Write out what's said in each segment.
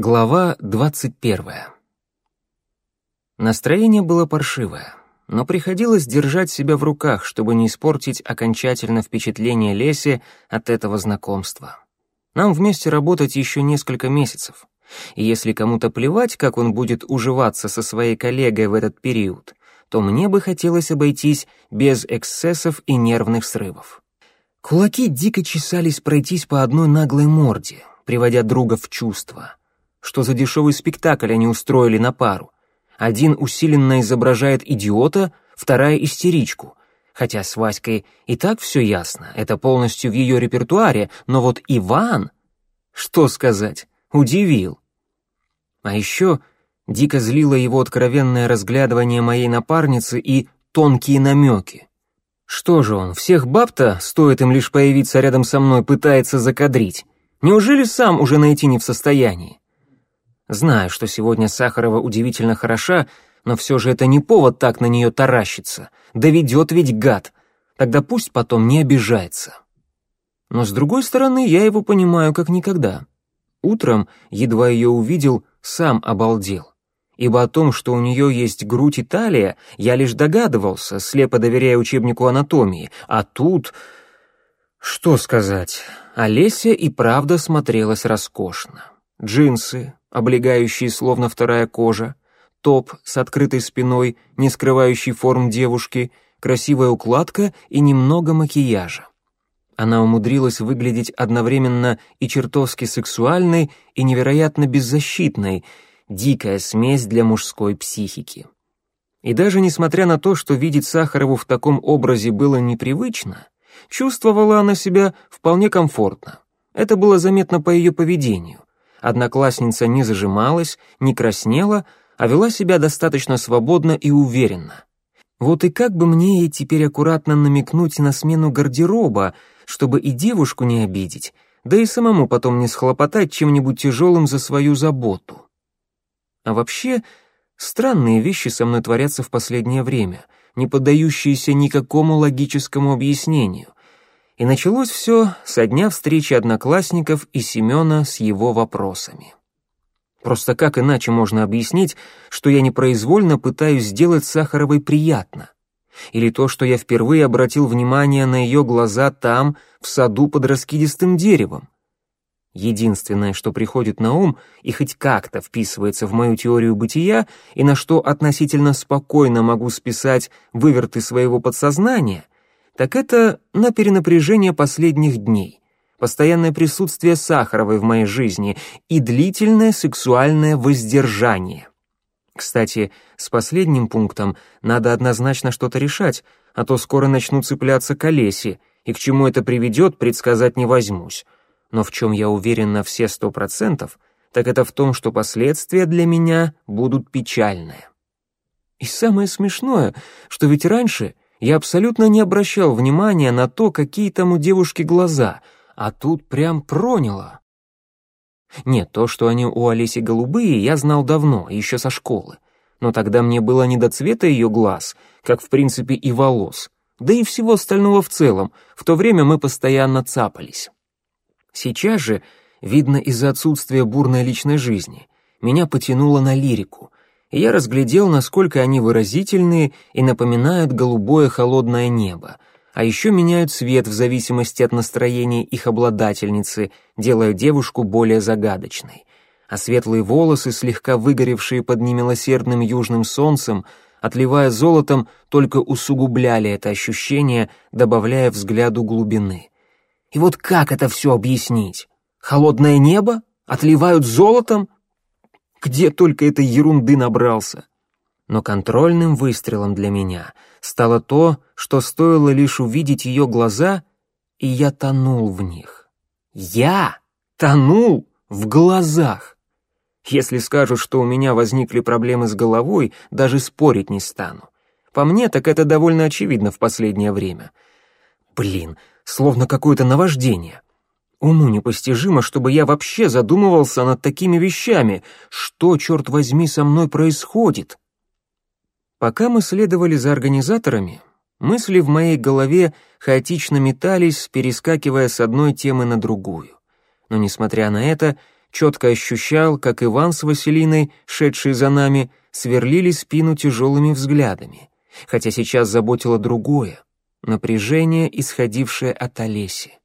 Глава двадцать первая. Настроение было паршивое, но приходилось держать себя в руках, чтобы не испортить окончательно впечатление Леси от этого знакомства. Нам вместе работать еще несколько месяцев, и если кому-то плевать, как он будет уживаться со своей коллегой в этот период, то мне бы хотелось обойтись без эксцессов и нервных срывов. Кулаки дико чесались пройтись по одной наглой морде, приводя друга в чувство — что за дешевый спектакль они устроили на пару. Один усиленно изображает идиота, вторая — истеричку. Хотя с Васькой и так все ясно, это полностью в ее репертуаре, но вот Иван... Что сказать, удивил. А еще дико злило его откровенное разглядывание моей напарницы и тонкие намеки. Что же он, всех баб-то, стоит им лишь появиться рядом со мной, пытается закадрить? Неужели сам уже найти не в состоянии? Знаю, что сегодня Сахарова удивительно хороша, но все же это не повод так на нее таращиться. Доведет ведь гад. Тогда пусть потом не обижается. Но с другой стороны, я его понимаю как никогда. Утром, едва ее увидел, сам обалдел. Ибо о том, что у нее есть грудь и талия, я лишь догадывался, слепо доверяя учебнику анатомии. А тут... Что сказать? Олеся и правда смотрелась роскошно. Джинсы, облегающие словно вторая кожа, топ с открытой спиной, не скрывающий форм девушки, красивая укладка и немного макияжа. Она умудрилась выглядеть одновременно и чертовски сексуальной, и невероятно беззащитной, дикая смесь для мужской психики. И даже несмотря на то, что видеть Сахарову в таком образе было непривычно, чувствовала она себя вполне комфортно. Это было заметно по ее поведению. Одноклассница не зажималась, не краснела, а вела себя достаточно свободно и уверенно. Вот и как бы мне ей теперь аккуратно намекнуть на смену гардероба, чтобы и девушку не обидеть, да и самому потом не схлопотать чем-нибудь тяжелым за свою заботу. А вообще, странные вещи со мной творятся в последнее время, не поддающиеся никакому логическому объяснению. И началось все со дня встречи одноклассников и Семена с его вопросами. Просто как иначе можно объяснить, что я непроизвольно пытаюсь сделать Сахаровой приятно? Или то, что я впервые обратил внимание на ее глаза там, в саду под раскидистым деревом? Единственное, что приходит на ум и хоть как-то вписывается в мою теорию бытия, и на что относительно спокойно могу списать выверты своего подсознания — так это на перенапряжение последних дней, постоянное присутствие Сахаровой в моей жизни и длительное сексуальное воздержание. Кстати, с последним пунктом надо однозначно что-то решать, а то скоро начну цепляться к Олесе, и к чему это приведет, предсказать не возьмусь. Но в чем я уверен на все сто процентов, так это в том, что последствия для меня будут печальные. И самое смешное, что ведь раньше я абсолютно не обращал внимания на то, какие там у девушки глаза, а тут прям проняло. Нет, то, что они у Олеси голубые, я знал давно, еще со школы. Но тогда мне было не до цвета ее глаз, как в принципе и волос, да и всего остального в целом, в то время мы постоянно цапались. Сейчас же, видно из-за отсутствия бурной личной жизни, меня потянуло на лирику, и я разглядел, насколько они выразительные и напоминают голубое холодное небо, а еще меняют цвет в зависимости от настроения их обладательницы, делая девушку более загадочной. А светлые волосы, слегка выгоревшие под немилосердным южным солнцем, отливая золотом, только усугубляли это ощущение, добавляя взгляду глубины. И вот как это все объяснить? Холодное небо? Отливают золотом? Где только этой ерунды набрался? Но контрольным выстрелом для меня стало то, что стоило лишь увидеть ее глаза, и я тонул в них. Я тонул в глазах. Если скажут, что у меня возникли проблемы с головой, даже спорить не стану. По мне, так это довольно очевидно в последнее время. Блин, словно какое-то наваждение. Уму непостижимо, чтобы я вообще задумывался над такими вещами. Что, черт возьми, со мной происходит? Пока мы следовали за организаторами, мысли в моей голове хаотично метались, перескакивая с одной темы на другую. Но, несмотря на это, четко ощущал, как Иван с Василиной, шедшие за нами, сверлили спину тяжелыми взглядами, хотя сейчас заботило другое — напряжение, исходившее от Олеси.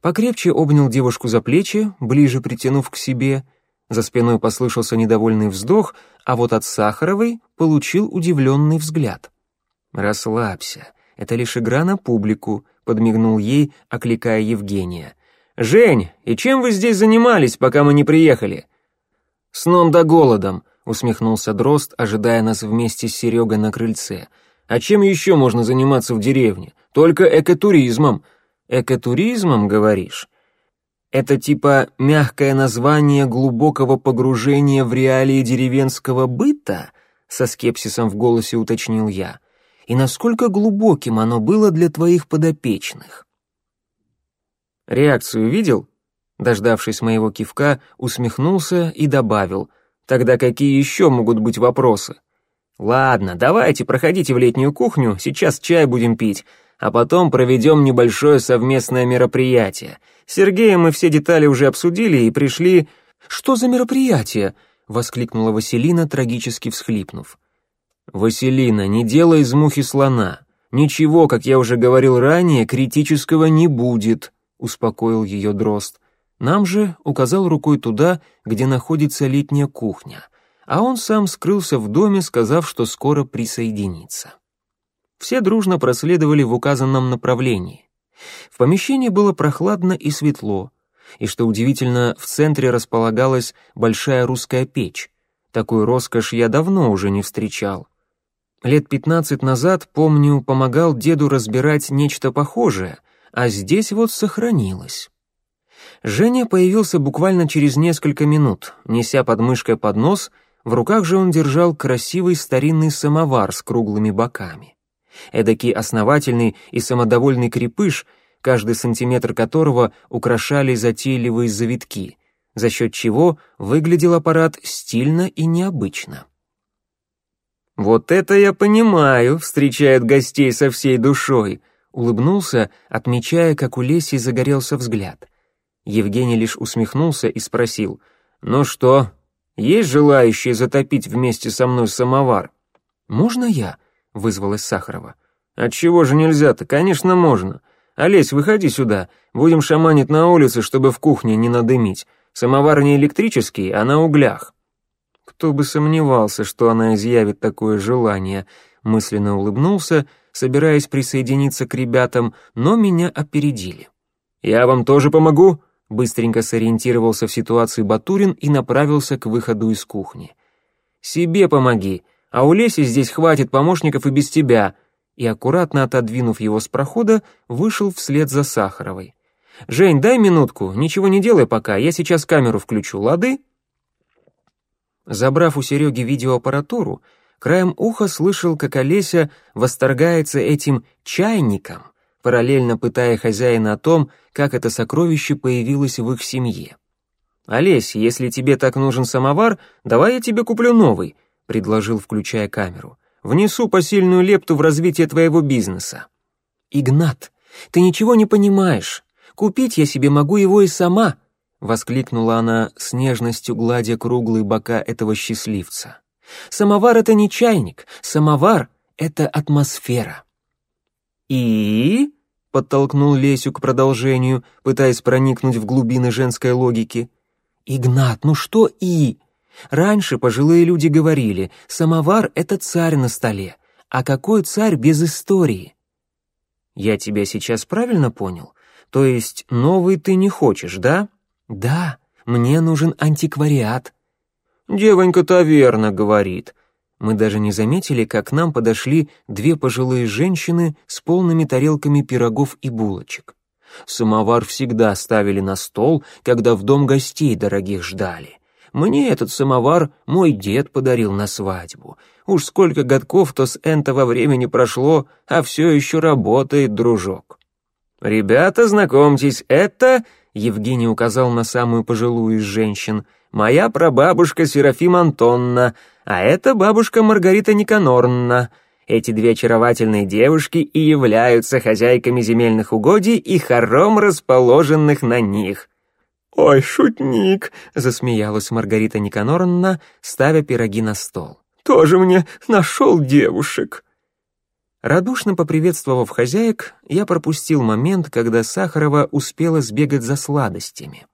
Покрепче обнял девушку за плечи, ближе притянув к себе. За спиной послышался недовольный вздох, а вот от Сахаровой получил удивленный взгляд. «Расслабься, это лишь игра на публику», — подмигнул ей, окликая Евгения. «Жень, и чем вы здесь занимались, пока мы не приехали?» «Сном да голодом», — усмехнулся Дрозд, ожидая нас вместе с Серегой на крыльце. «А чем еще можно заниматься в деревне? Только экотуризмом. Экотуризмом, говоришь? Это типа мягкое название глубокого погружения в реалии деревенского быта? Со скепсисом в голосе уточнил я. И насколько глубоким оно было для твоих подопечных? Реакцию видел? Дождавшись моего кивка, усмехнулся и добавил. Тогда какие еще могут быть вопросы? Ладно, давайте, проходите в летнюю кухню, сейчас чай будем пить а потом проведем небольшое совместное мероприятие. С Сергеем мы все детали уже обсудили и пришли... «Что за мероприятие?» — воскликнула Василина, трагически всхлипнув. «Василина, не делай из мухи слона. Ничего, как я уже говорил ранее, критического не будет», — успокоил ее Дрозд. Нам же указал рукой туда, где находится летняя кухня, а он сам скрылся в доме, сказав, что скоро присоединится. Все дружно проследовали в указанном направлении. В помещении было прохладно и светло, и, что удивительно, в центре располагалась большая русская печь. Такую роскошь я давно уже не встречал. Лет пятнадцать назад, помню, помогал деду разбирать нечто похожее, а здесь вот сохранилось. Женя появился буквально через несколько минут, неся под мышкой поднос, в руках же он держал красивый старинный самовар с круглыми боками эдакий основательный и самодовольный крепыш, каждый сантиметр которого украшали затейливые завитки, за счет чего выглядел аппарат стильно и необычно. «Вот это я понимаю», — встречает гостей со всей душой, улыбнулся, отмечая, как у Леси загорелся взгляд. Евгений лишь усмехнулся и спросил, «Ну что, есть желающие затопить вместе со мной самовар?» «Можно я?» — вызвалась Сахарова. «Отчего же нельзя-то? Конечно, можно. Олесь, выходи сюда. Будем шаманить на улице, чтобы в кухне не надымить. Самовар не электрический, а на углях». Кто бы сомневался, что она изъявит такое желание, мысленно улыбнулся, собираясь присоединиться к ребятам, но меня опередили. «Я вам тоже помогу?» Быстренько сориентировался в ситуации Батурин и направился к выходу из кухни. «Себе помоги», а у Леси здесь хватит помощников и без тебя», и, аккуратно отодвинув его с прохода, вышел вслед за Сахаровой. «Жень, дай минутку, ничего не делай пока, я сейчас камеру включу, лады?» Забрав у Сереги видеоаппаратуру, краем уха слышал, как Олеся восторгается этим «чайником», параллельно пытая хозяина о том, как это сокровище появилось в их семье. «Олесь, если тебе так нужен самовар, давай я тебе куплю новый», — предложил, включая камеру. «Внесу посильную лепту в развитие твоего бизнеса». «Игнат, ты ничего не понимаешь. Купить я себе могу его и сама», — воскликнула она с нежностью, гладя круглые бока этого счастливца. «Самовар — это не чайник, самовар — это атмосфера». «И?» — подтолкнул Лесю к продолжению, пытаясь проникнуть в глубины женской логики. «Игнат, ну что «и»? Раньше пожилые люди говорили, самовар — это царь на столе, а какой царь без истории? Я тебя сейчас правильно понял? То есть новый ты не хочешь, да? Да, мне нужен антиквариат. Девонька-то верно говорит. Мы даже не заметили, как к нам подошли две пожилые женщины с полными тарелками пирогов и булочек. Самовар всегда ставили на стол, когда в дом гостей дорогих ждали. Мне этот самовар мой дед подарил на свадьбу. Уж сколько годков-то с энтого времени прошло, а все еще работает, дружок. «Ребята, знакомьтесь, это...» — Евгений указал на самую пожилую из женщин. «Моя прабабушка Серафима Антонна, а это бабушка Маргарита Никанорна. Эти две очаровательные девушки и являются хозяйками земельных угодий и хором расположенных на них. «Ой, шутник!» — засмеялась Маргарита Никаноровна, ставя пироги на стол. «Тоже мне нашел девушек!» Радушно поприветствовав хозяек, я пропустил момент, когда Сахарова успела сбегать за сладостями.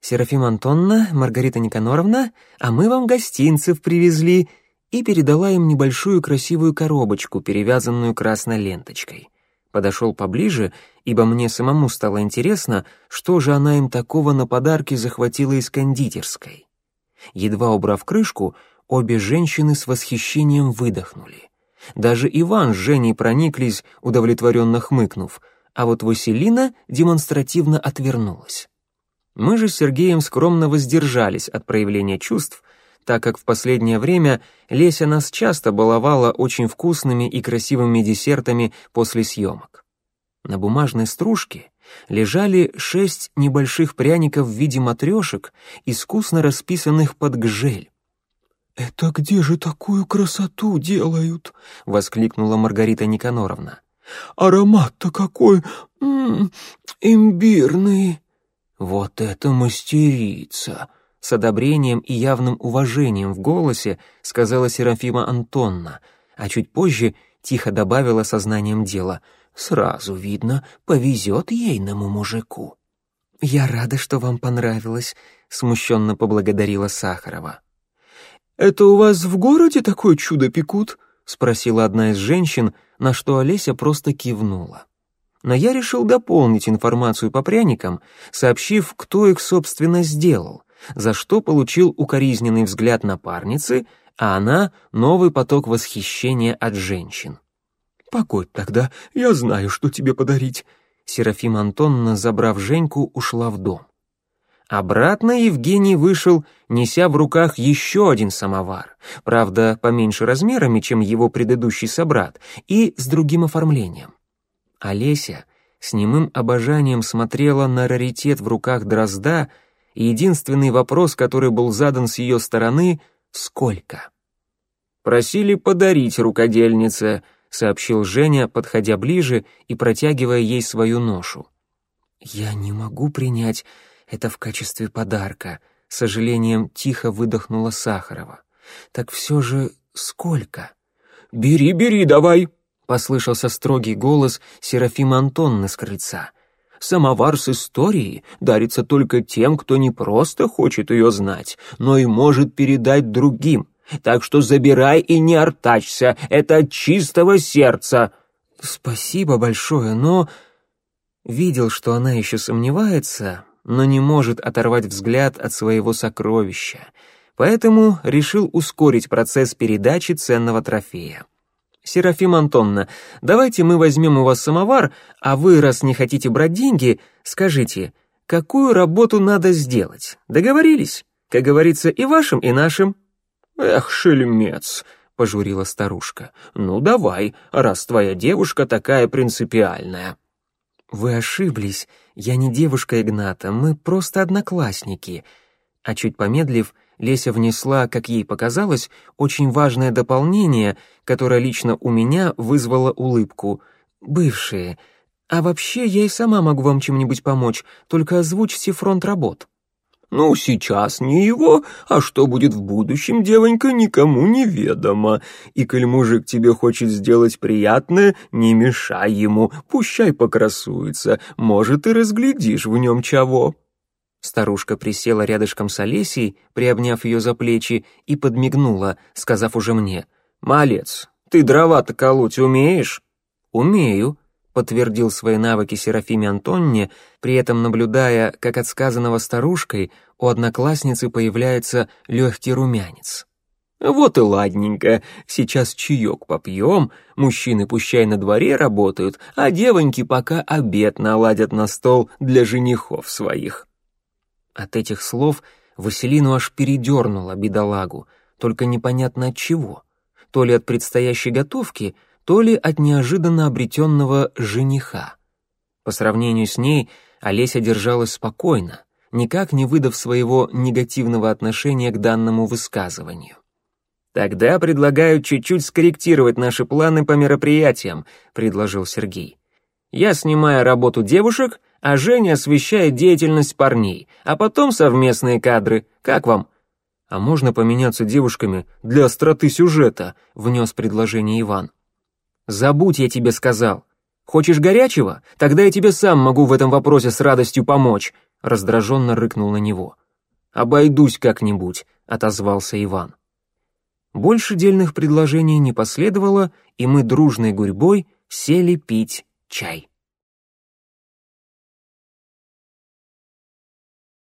«Серафима Антонна, Маргарита Никаноровна, а мы вам гостинцев привезли», и передала им небольшую красивую коробочку, перевязанную красной ленточкой. Подошел поближе, ибо мне самому стало интересно, что же она им такого на подарки захватила из кондитерской. Едва убрав крышку, обе женщины с восхищением выдохнули. Даже Иван с Женей прониклись, удовлетворенно хмыкнув, а вот Василина демонстративно отвернулась. Мы же с Сергеем скромно воздержались от проявления чувств, так как в последнее время Леся нас часто баловала очень вкусными и красивыми десертами после съемок. На бумажной стружке лежали шесть небольших пряников в виде матрешек, искусно расписанных под гжель. «Это где же такую красоту делают?» — воскликнула Маргарита Никаноровна. «Аромат-то какой! М -м, имбирный!» «Вот это мастерица!» С одобрением и явным уважением в голосе сказала Серафима Антонна, а чуть позже тихо добавила сознанием дела. «Сразу видно, повезет ейному мужику». «Я рада, что вам понравилось», — смущенно поблагодарила Сахарова. «Это у вас в городе такое чудо пекут?» — спросила одна из женщин, на что Олеся просто кивнула. Но я решил дополнить информацию по пряникам, сообщив, кто их, собственно, сделал, за что получил укоризненный взгляд напарницы, а она — новый поток восхищения от женщин. «Погодь тогда, я знаю, что тебе подарить». Серафима Антонна, забрав Женьку, ушла в дом. Обратно Евгений вышел, неся в руках еще один самовар, правда, поменьше размерами, чем его предыдущий собрат, и с другим оформлением. Олеся с немым обожанием смотрела на раритет в руках дрозда и единственный вопрос, который был задан с ее стороны — «Сколько?». «Просили подарить рукодельнице», — сообщил Женя, подходя ближе и протягивая ей свою ношу. «Я не могу принять это в качестве подарка», — сожалением тихо выдохнула Сахарова. «Так все же сколько?» «Бери, бери, давай», — послышался строгий голос Серафима Антонны с крыльца — Самовар с историей дарится только тем, кто не просто хочет ее знать, но и может передать другим. Так что забирай и не артачься, это от чистого сердца». «Спасибо большое, но...» Видел, что она еще сомневается, но не может оторвать взгляд от своего сокровища, поэтому решил ускорить процесс передачи ценного трофея. «Серафим Антонна, давайте мы возьмем у вас самовар, а вы, раз не хотите брать деньги, скажите, какую работу надо сделать? Договорились? Как говорится, и вашим, и нашим». «Эх, шельмец», — пожурила старушка. «Ну давай, раз твоя девушка такая принципиальная». «Вы ошиблись. Я не девушка Игната, мы просто одноклассники». А чуть помедлив, Леся внесла, как ей показалось, очень важное дополнение, которое лично у меня вызвало улыбку. «Бывшие. А вообще я и сама могу вам чем-нибудь помочь, только озвучьте фронт работ». «Ну, сейчас не его, а что будет в будущем, девонька, никому не ведомо. И коль мужик тебе хочет сделать приятное, не мешай ему, пущай покрасуется, может, и разглядишь в нем чего». Старушка присела рядышком с Олесей, приобняв ее за плечи, и подмигнула, сказав уже мне, «Малец, ты дрова-то колоть умеешь?» «Умею», — подтвердил свои навыки Серафиме Антонне, при этом наблюдая, как от сказанного старушкой у одноклассницы появляется легкий румянец. «Вот и ладненько, сейчас чаек попьем, мужчины пущай на дворе работают, а девоньки пока обед наладят на стол для женихов своих». От этих слов Василину аж передернуло бедолагу, только непонятно от чего. То ли от предстоящей готовки, то ли от неожиданно обретенного жениха. По сравнению с ней Олеся держалась спокойно, никак не выдав своего негативного отношения к данному высказыванию. «Тогда предлагаю чуть-чуть скорректировать наши планы по мероприятиям», — предложил Сергей. «Я снимаю работу девушек, а Женя освещает деятельность парней, а потом совместные кадры. Как вам?» «А можно поменяться девушками для остроты сюжета?» — внес предложение Иван. «Забудь, я тебе сказал. Хочешь горячего? Тогда я тебе сам могу в этом вопросе с радостью помочь», — раздраженно рыкнул на него. «Обойдусь как-нибудь», — отозвался Иван. Больше дельных предложений не последовало, и мы дружной гурьбой сели пить чай.